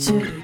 to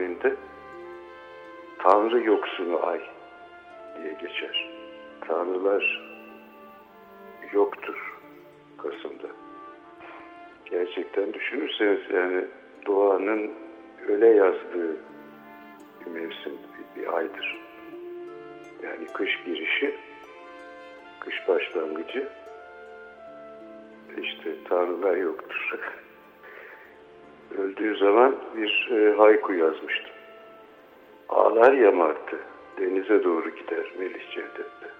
köyünde Tanrı yoksunu ay diye geçer. Tanrılar yoktur Kasım'da. Gerçekten düşünürseniz yani doğanın öyle yazdığı bir mevsim, bir, bir aydır. Yani kış girişi, kış başlangıcı, işte tanrılar yoktur. öldüğü zaman bir e, hayku yazmıştım. Ağlar yamarttı, denize doğru gider Melih Cevdet'te.